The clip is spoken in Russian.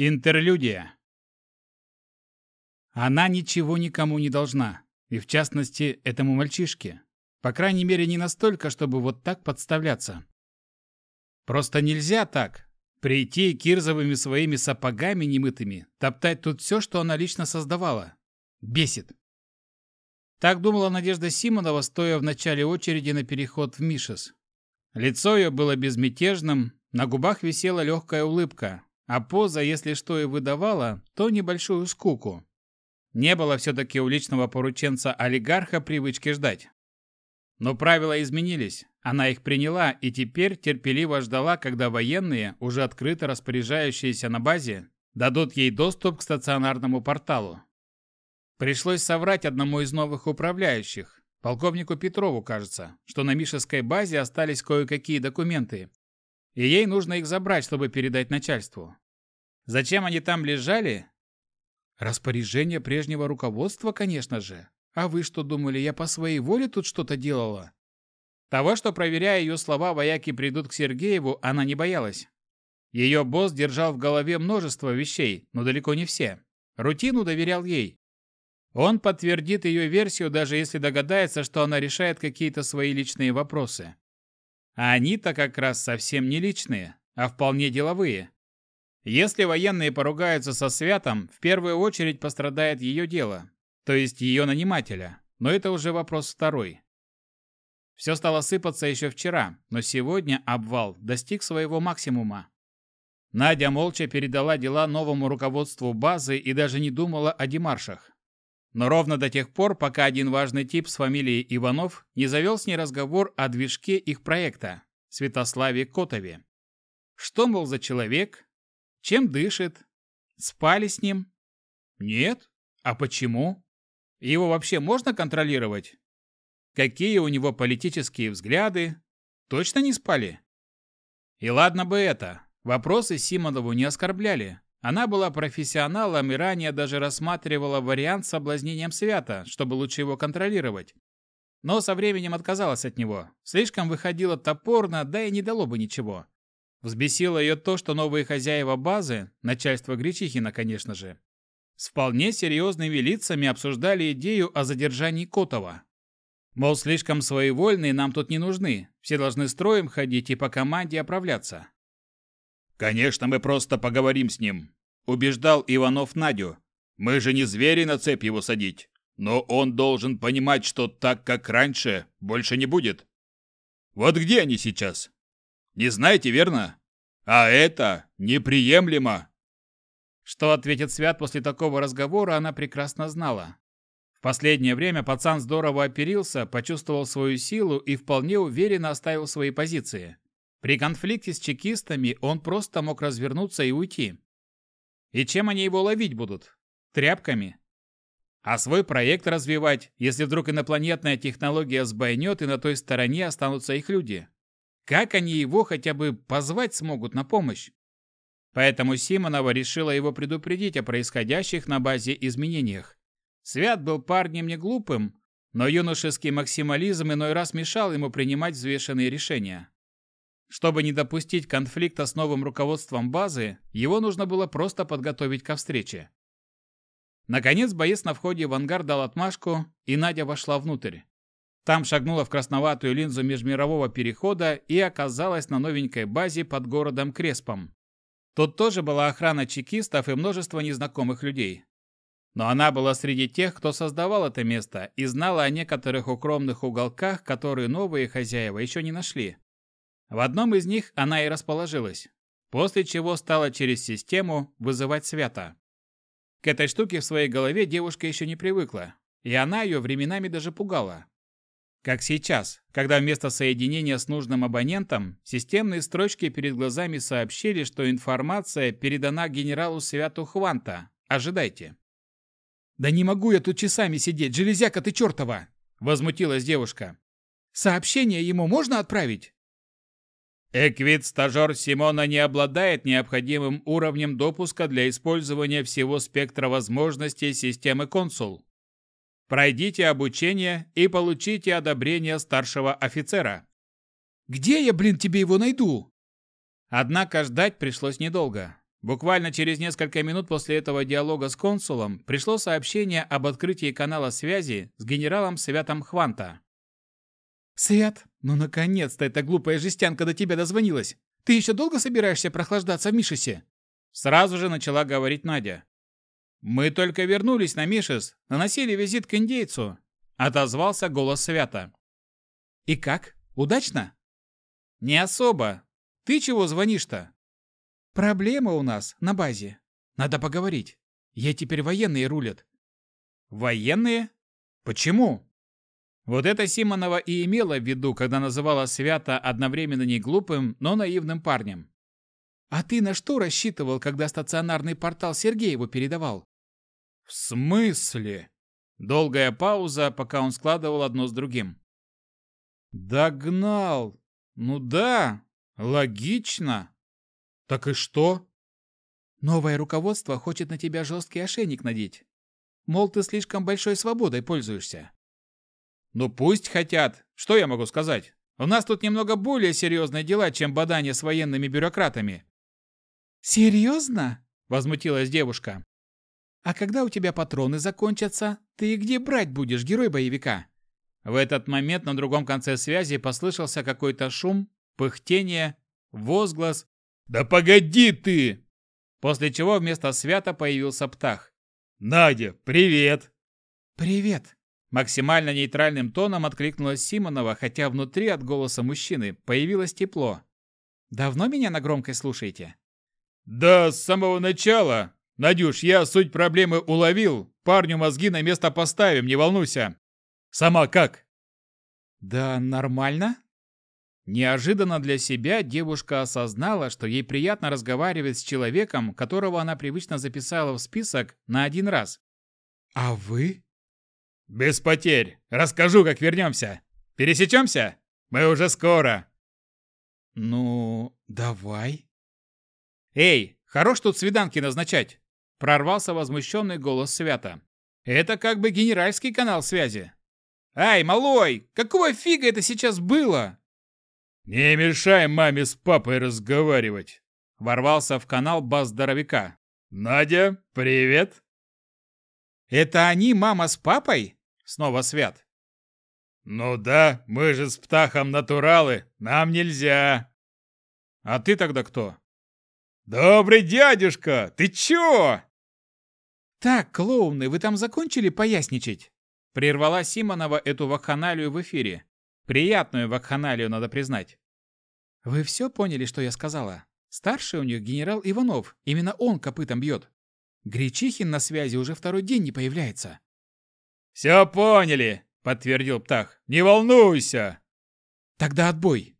Интерлюдия. Она ничего никому не должна, и в частности этому мальчишке. По крайней мере, не настолько, чтобы вот так подставляться. Просто нельзя так. Прийти кирзовыми своими сапогами немытыми, топтать тут все, что она лично создавала. Бесит. Так думала Надежда Симонова, стоя в начале очереди на переход в Мишес. Лицо ее было безмятежным, на губах висела легкая улыбка, а поза, если что и выдавала, то небольшую скуку. Не было все-таки у личного порученца олигарха привычки ждать. Но правила изменились, она их приняла и теперь терпеливо ждала, когда военные, уже открыто распоряжающиеся на базе, дадут ей доступ к стационарному порталу. Пришлось соврать одному из новых управляющих, полковнику Петрову, кажется, что на Мишевской базе остались кое-какие документы, и ей нужно их забрать, чтобы передать начальству. Зачем они там лежали? Распоряжение прежнего руководства, конечно же. А вы что думали, я по своей воле тут что-то делала? Того, что, проверяя ее слова, вояки придут к Сергееву, она не боялась. Ее босс держал в голове множество вещей, но далеко не все. Рутину доверял ей. Он подтвердит ее версию, даже если догадается, что она решает какие-то свои личные вопросы. А они-то как раз совсем не личные, а вполне деловые. Если военные поругаются со Святом, в первую очередь пострадает ее дело, то есть ее нанимателя, но это уже вопрос второй. Все стало сыпаться еще вчера, но сегодня обвал достиг своего максимума. Надя молча передала дела новому руководству базы и даже не думала о демаршах. Но ровно до тех пор, пока один важный тип с фамилией Иванов не завел с ней разговор о движке их проекта, Святославе Котове. Что, мол, за человек? Чем дышит? Спали с ним? Нет? А почему? Его вообще можно контролировать? Какие у него политические взгляды? Точно не спали? И ладно бы это. Вопросы Симонову не оскорбляли. Она была профессионалом и ранее даже рассматривала вариант с соблазнением Свята, чтобы лучше его контролировать. Но со временем отказалась от него. Слишком выходило топорно, да и не дало бы ничего. Взбесило ее то, что новые хозяева базы, начальство Гречихина, конечно же, с вполне серьезными лицами обсуждали идею о задержании Котова. Мол, слишком своевольные нам тут не нужны, все должны строем ходить и по команде оправляться. «Конечно, мы просто поговорим с ним», – убеждал Иванов Надю. «Мы же не звери на цепь его садить, но он должен понимать, что так, как раньше, больше не будет. Вот где они сейчас? Не знаете, верно? А это неприемлемо!» Что ответит Свят после такого разговора, она прекрасно знала. В последнее время пацан здорово оперился, почувствовал свою силу и вполне уверенно оставил свои позиции. При конфликте с чекистами он просто мог развернуться и уйти. И чем они его ловить будут? Тряпками? А свой проект развивать, если вдруг инопланетная технология сбойнет и на той стороне останутся их люди? Как они его хотя бы позвать смогут на помощь? Поэтому Симонова решила его предупредить о происходящих на базе изменениях. Свят был парнем не глупым, но юношеский максимализм иной раз мешал ему принимать взвешенные решения. Чтобы не допустить конфликта с новым руководством базы, его нужно было просто подготовить ко встрече. Наконец боец на входе в ангар дал отмашку, и Надя вошла внутрь. Там шагнула в красноватую линзу межмирового перехода и оказалась на новенькой базе под городом Креспом. Тут тоже была охрана чекистов и множество незнакомых людей. Но она была среди тех, кто создавал это место и знала о некоторых укромных уголках, которые новые хозяева еще не нашли. В одном из них она и расположилась, после чего стала через систему вызывать свято. К этой штуке в своей голове девушка еще не привыкла, и она ее временами даже пугала. Как сейчас, когда вместо соединения с нужным абонентом системные строчки перед глазами сообщили, что информация передана генералу Святу Хванта. Ожидайте. «Да не могу я тут часами сидеть, железяка ты чертова!» – возмутилась девушка. «Сообщение ему можно отправить?» Эквид-стажер Симона не обладает необходимым уровнем допуска для использования всего спектра возможностей системы консул. Пройдите обучение и получите одобрение старшего офицера. Где я, блин, тебе его найду? Однако ждать пришлось недолго. Буквально через несколько минут после этого диалога с консулом пришло сообщение об открытии канала связи с генералом Святом Хванта. «Свят, ну наконец-то эта глупая жестянка до тебя дозвонилась! Ты еще долго собираешься прохлаждаться в Мишесе?» Сразу же начала говорить Надя. «Мы только вернулись на Мишес, наносили визит к индейцу», — отозвался голос Свята. «И как? Удачно?» «Не особо. Ты чего звонишь-то?» «Проблема у нас на базе. Надо поговорить. Ей теперь военные рулят». «Военные? Почему?» Вот это Симонова и имела в виду, когда называла Свята одновременно не глупым, но наивным парнем. «А ты на что рассчитывал, когда стационарный портал Сергееву передавал?» «В смысле?» Долгая пауза, пока он складывал одно с другим. «Догнал! Ну да, логично. Так и что?» «Новое руководство хочет на тебя жесткий ошейник надеть. Мол, ты слишком большой свободой пользуешься». «Ну пусть хотят. Что я могу сказать? У нас тут немного более серьезные дела, чем бадание с военными бюрократами». «Серьезно?» – возмутилась девушка. «А когда у тебя патроны закончатся, ты где брать будешь, герой боевика?» В этот момент на другом конце связи послышался какой-то шум, пыхтение, возглас «Да погоди ты!» После чего вместо свята появился Птах. «Надя, привет!» «Привет!» Максимально нейтральным тоном откликнулась Симонова, хотя внутри от голоса мужчины появилось тепло. «Давно меня на громкой слушаете?» «Да, с самого начала. Надюш, я суть проблемы уловил. Парню мозги на место поставим, не волнуйся. Сама как?» «Да нормально». Неожиданно для себя девушка осознала, что ей приятно разговаривать с человеком, которого она привычно записала в список на один раз. «А вы?» «Без потерь. Расскажу, как вернемся. Пересечемся? Мы уже скоро». «Ну, давай». «Эй, хорош тут свиданки назначать!» Прорвался возмущенный голос Свята. «Это как бы генеральский канал связи. «Ай, малой, какого фига это сейчас было?» «Не мешай маме с папой разговаривать!» Ворвался в канал бас здоровяка. «Надя, привет!» «Это они, мама с папой?» Снова Свят. «Ну да, мы же с Птахом натуралы, нам нельзя!» «А ты тогда кто?» «Добрый дядюшка, ты чё?» «Так, клоуны, вы там закончили поясничать?» Прервала Симонова эту вакханалию в эфире. Приятную вакханалию, надо признать. «Вы все поняли, что я сказала? Старший у них генерал Иванов. Именно он копытом бьет. Гречихин на связи уже второй день не появляется». «Все поняли», — подтвердил Птах. «Не волнуйся». «Тогда отбой.